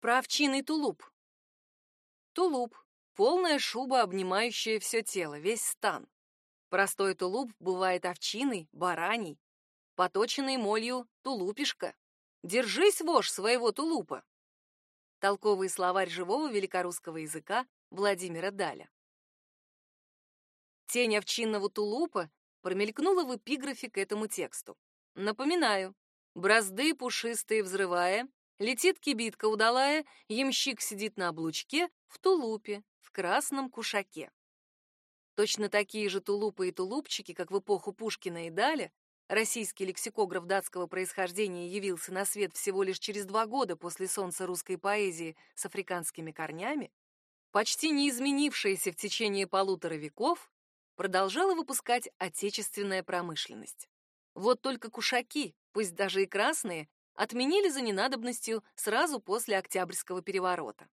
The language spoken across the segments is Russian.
Про овчиный тулуп. Тулуп — полная шуба, обнимающая все тело, весь стан. Простой тулуп бывает овчиный, бараний, поточенный молью тулупишка. Держись, вож, своего тулупа. Толковый словарь живого великорусского языка Владимира Даля. Тень овчинного тулупа промелькнула в эпиграфе к этому тексту. Напоминаю, бразды пушистые взрывая, Летит кибитка удалая, ямщик сидит на облучке в тулупе, в красном кушаке. Точно такие же тулупы и тулупчики, как в эпоху Пушкина и Даля, российский лексикограф датского происхождения явился на свет всего лишь через два года после солнца русской поэзии с африканскими корнями, почти не изменившаяся в течение полутора веков, продолжала выпускать отечественная промышленность. Вот только кушаки, пусть даже и красные, отменили за ненадобностью сразу после Октябрьского переворота.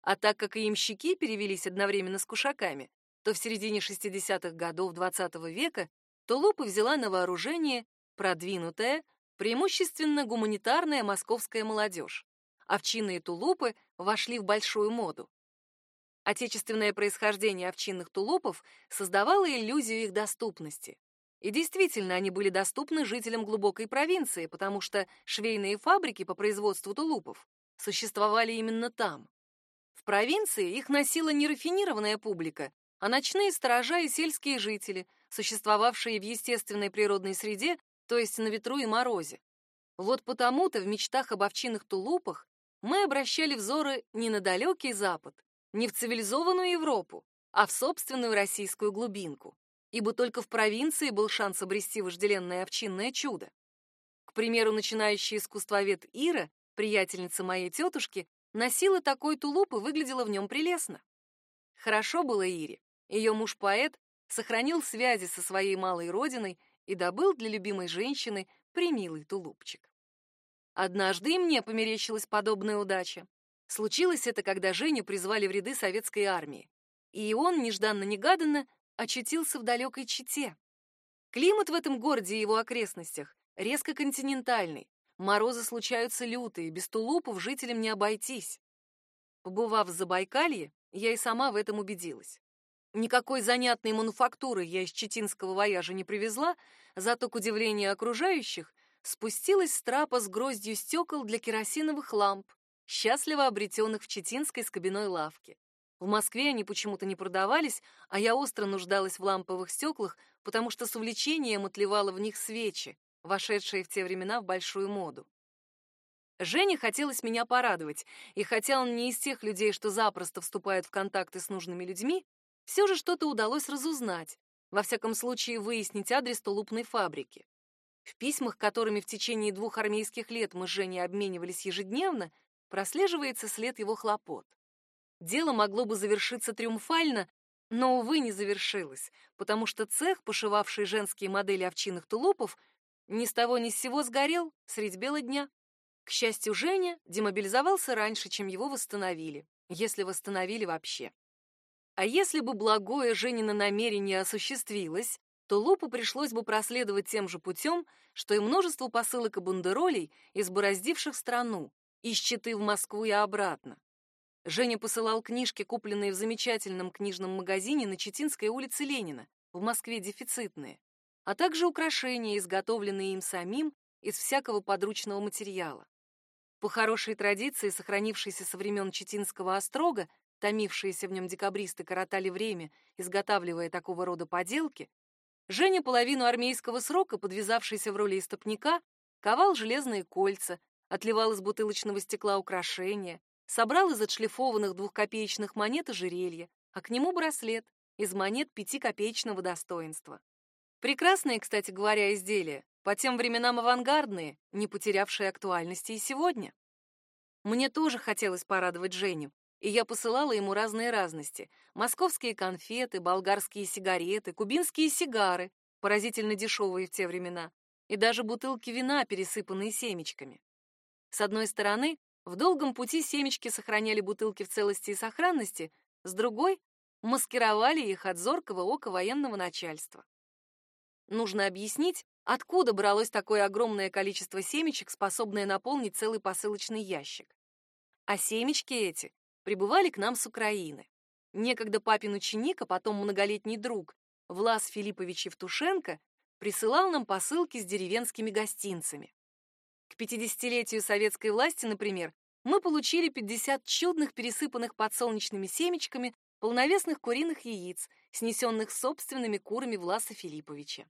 А так как и ямщики перевелись одновременно с кушаками, то в середине 60-х годов XX -го века Тулупы взяла на вооружение продвинутая, преимущественно гуманитарная московская молодежь. Овчинные тулупы вошли в большую моду. Отечественное происхождение овчинных тулупов создавало иллюзию их доступности. И действительно, они были доступны жителям глубокой провинции, потому что швейные фабрики по производству тулупов существовали именно там. В провинции их носила не рафинированная публика, а ночные сторожа и сельские жители, существовавшие в естественной природной среде, то есть на ветру и морозе. Вот потому-то в мечтах об овчинных тулупах мы обращали взоры не на далекий Запад, не в цивилизованную Европу, а в собственную российскую глубинку ибо только в провинции был шанс обрести вожделенное овчинное чудо. К примеру, начинающий искусствовед Ира, приятельница моей тетушки, носила такой тулуп и выглядела в нем прелестно. Хорошо было Ире. Ее муж-поэт сохранил связи со своей малой родиной и добыл для любимой женщины примилый тулупчик. Однажды и мне померещилась подобная удача. Случилось это, когда Женю призвали в ряды советской армии. И он, нежданно-негаданно, очутился в далекой Чите. Климат в этом городе и его окрестностях резко континентальный. Морозы случаются лютые, без тулупов жителям не обойтись. Побывав в Забайкалье, я и сама в этом убедилась. Никакой занятной мануфактуры я из читинского вояжа не привезла, зато, к удивлению окружающих, спустилась с трапа с гроздью стекол для керосиновых ламп, счастливо обретенных в читинской скобяной лавке. В Москве они почему-то не продавались, а я остро нуждалась в ламповых стеклах, потому что с увлечением отливала в них свечи, вошедшие в те времена в большую моду. Жене хотелось меня порадовать, и хотя он не из тех людей, что запросто вступают в контакты с нужными людьми, все же что-то удалось разузнать, во всяком случае выяснить адрес тулупной фабрики. В письмах, которыми в течение двух армейских лет мы с Женей обменивались ежедневно, прослеживается след его хлопот. Дело могло бы завершиться триумфально, но, увы, не завершилось, потому что цех, пошивавший женские модели овчинных тулупов, ни с того ни с сего сгорел средь бела дня. К счастью, Женя демобилизовался раньше, чем его восстановили, если восстановили вообще. А если бы благое Женино намерение осуществилось, то Лупу пришлось бы проследовать тем же путем, что и множество посылок и бандеролей, избороздивших страну, из Читы в Москву и обратно. Женя посылал книжки, купленные в замечательном книжном магазине на Читинской улице Ленина, в Москве дефицитные, а также украшения, изготовленные им самим из всякого подручного материала. По хорошей традиции, сохранившейся со времен Читинского острога, томившиеся в нем декабристы коротали время, изготавливая такого рода поделки, Женя половину армейского срока, подвязавшийся в роли истопника, ковал железные кольца, отливал из бутылочного стекла украшения, собрал из отшлифованных двухкопеечных монет ожерелье, а к нему браслет из монет пятикопеечного достоинства. Прекрасные, кстати говоря, изделия, по тем временам авангардные, не потерявшие актуальности и сегодня. Мне тоже хотелось порадовать Женю, и я посылала ему разные разности: московские конфеты, болгарские сигареты, кубинские сигары, поразительно дешевые в те времена, и даже бутылки вина, пересыпанные семечками. С одной стороны, в долгом пути семечки сохраняли бутылки в целости и сохранности, с другой — маскировали их от зоркого ока военного начальства. Нужно объяснить, откуда бралось такое огромное количество семечек, способное наполнить целый посылочный ящик. А семечки эти прибывали к нам с Украины. Некогда папин ученик, а потом многолетний друг Влас Филиппович Евтушенко присылал нам посылки с деревенскими гостинцами. К 50-летию советской власти, например, мы получили 50 чудных пересыпанных подсолнечными семечками полновесных куриных яиц, снесенных собственными курами Власа Филипповича.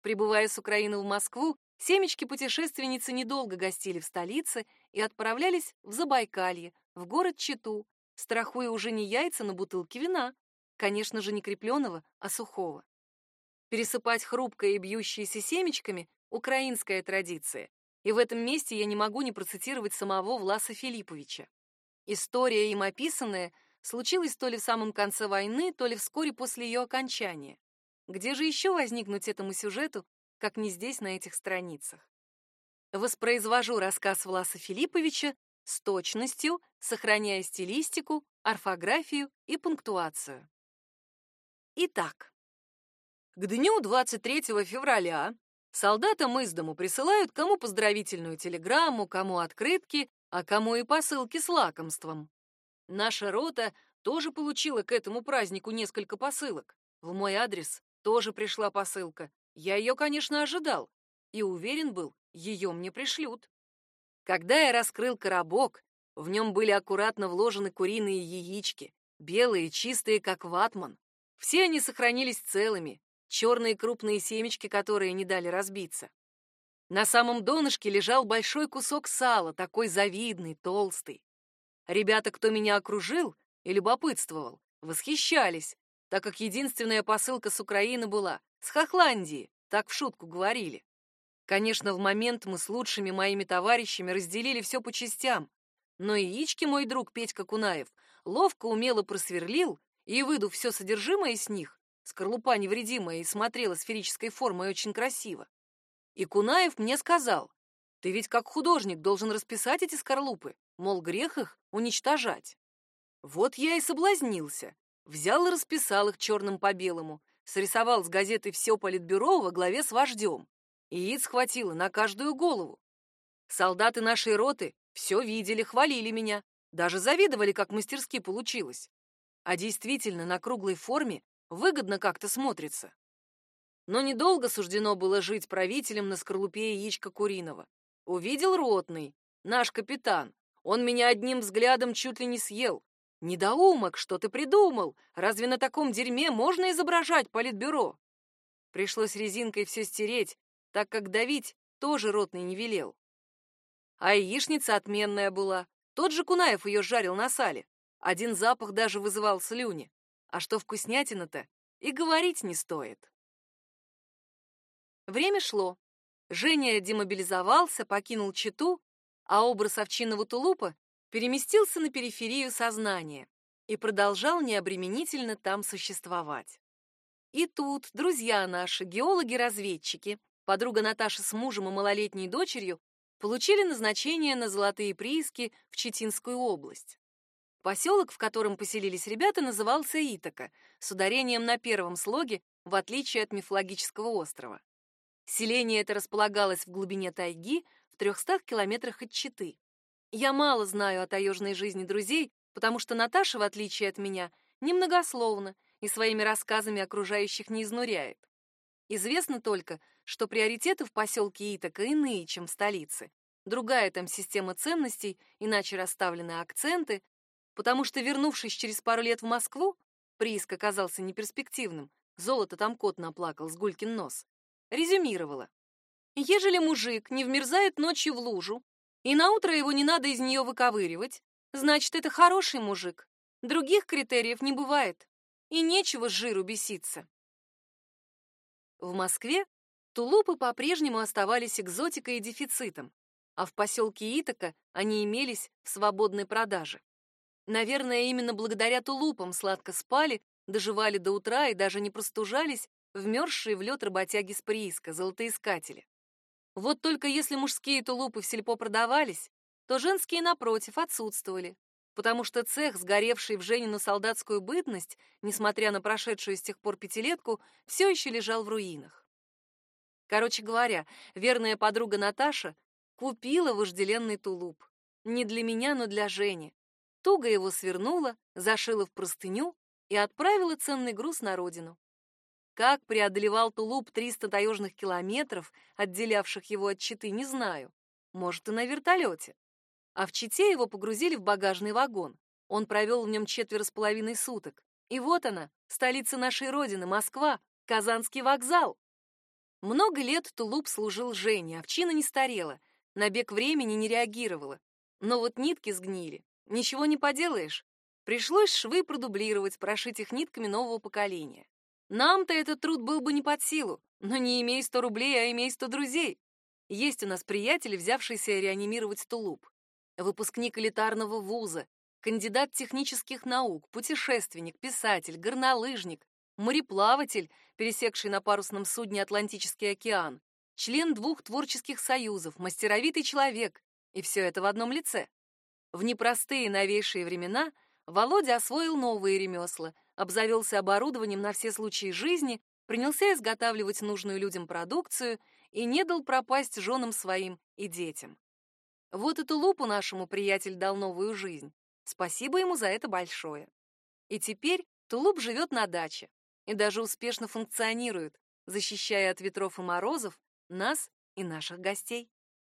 Прибывая с Украины в Москву, семечки путешественницы недолго гостили в столице и отправлялись в Забайкалье, в город Читу, страхуя уже не яйца на бутылке вина, конечно же, не крепленого, а сухого. Пересыпать хрупкое и бьющееся семечками — украинская традиция, и в этом месте я не могу не процитировать самого Власа Филипповича. История им описанная случилась то ли в самом конце войны, то ли вскоре после ее окончания. Где же еще возникнуть этому сюжету, как не здесь, на этих страницах? Воспроизвожу рассказ Власа Филипповича с точностью, сохраняя стилистику, орфографию и пунктуацию. Итак, к дню 23 февраля солдатам из дому присылают кому поздравительную телеграмму, кому открытки, а кому и посылки с лакомством. Наша рота тоже получила к этому празднику несколько посылок. В мой адрес тоже пришла посылка. Я ее, конечно, ожидал и уверен был, ее мне пришлют. Когда я раскрыл коробок, в нем были аккуратно вложены куриные яички, белые, чистые, как ватман. Все они сохранились целыми, черные крупные семечки, которые не дали разбиться. На самом донышке лежал большой кусок сала, такой завидный, толстый. Ребята, кто меня окружил и любопытствовал, восхищались, так как единственная посылка с Украины была, с Хохландии, так в шутку говорили. Конечно, в момент мы с лучшими моими товарищами разделили все по частям, но яички мой друг Петька Кунаев ловко умело просверлил и, выдув все содержимое из них, скорлупа невредимая и смотрела сферической формой очень красиво. И Кунаев мне сказал, ты ведь как художник должен расписать эти скорлупы, мол, грех их уничтожать. Вот я и соблазнился, взял и расписал их черным по белому, срисовал с газеты «Все политбюро» во главе с вождем. Яиц хватило на каждую голову. Солдаты нашей роты все видели, хвалили меня, даже завидовали, как мастерски получилось а действительно на круглой форме выгодно как-то смотрится. Но недолго суждено было жить правителем на скорлупе яичка куриного. Увидел ротный, наш капитан. Он меня одним взглядом чуть ли не съел. Недоумок, что ты придумал? Разве на таком дерьме можно изображать политбюро? Пришлось резинкой все стереть, так как давить тоже ротный не велел. А яичница отменная была. Тот же Кунаев ее жарил на сале. Один запах даже вызывал слюни. А что вкуснятина-то, и говорить не стоит. Время шло. Женя демобилизовался, покинул Читу, а образ овчинного тулупа переместился на периферию сознания и продолжал необременительно там существовать. И тут друзья наши, геологи-разведчики, подруга Наташа с мужем и малолетней дочерью, получили назначение на золотые прииски в Читинскую область. Поселок, в котором поселились ребята, назывался Итака, с ударением на первом слоге, в отличие от мифологического острова. Селение это располагалось в глубине тайги, в 300 километрах от Читы. Я мало знаю о таежной жизни друзей, потому что Наташа, в отличие от меня, немногословна и своими рассказами окружающих не изнуряет. Известно только, что приоритеты в поселке Итака иные, чем в столице. Другая там система ценностей, иначе расставлены акценты, потому что, вернувшись через пару лет в Москву, прииск оказался неперспективным, золото там кот наплакал с гулькин нос, резюмировала. Ежели мужик не вмерзает ночью в лужу, и на утро его не надо из нее выковыривать, значит, это хороший мужик. Других критериев не бывает, и нечего с жиру беситься. В Москве тулупы по-прежнему оставались экзотикой и дефицитом, а в поселке Итака они имелись в свободной продаже. Наверное, именно благодаря тулупам сладко спали, доживали до утра и даже не простужались вмерзшие в лед работяги с прииска, золотоискатели. Вот только если мужские тулупы в сельпо продавались, то женские, напротив, отсутствовали, потому что цех, сгоревший в Женину солдатскую бытность, несмотря на прошедшую с тех пор пятилетку, все еще лежал в руинах. Короче говоря, верная подруга Наташа купила вожделенный тулуп. Не для меня, но для Жени. Туго его свернула, зашила в простыню и отправила ценный груз на родину. Как преодолевал тулуп 300 таежных километров, отделявших его от Читы, не знаю. Может, и на вертолете. А в Чите его погрузили в багажный вагон. Он провел в нем четверо с половиной суток. И вот она, столица нашей родины, Москва, Казанский вокзал. Много лет тулуп служил Жене, овчина не старела, на бег времени не реагировала. Но вот нитки сгнили. Ничего не поделаешь. Пришлось швы продублировать, прошить их нитками нового поколения. Нам-то этот труд был бы не под силу, но не имей сто рублей, а имей сто друзей. Есть у нас приятели, взявшиеся реанимировать тулуп. Выпускник элитарного вуза, кандидат технических наук, путешественник, писатель, горнолыжник, мореплаватель, пересекший на парусном судне Атлантический океан, член двух творческих союзов, мастеровитый человек, и все это в одном лице. В непростые новейшие времена Володя освоил новые ремесла — обзавелся оборудованием на все случаи жизни, принялся изготавливать нужную людям продукцию и не дал пропасть женам своим и детям. Вот эту лупу нашему приятель дал новую жизнь. Спасибо ему за это большое. И теперь Тулуп живет на даче и даже успешно функционирует, защищая от ветров и морозов нас и наших гостей.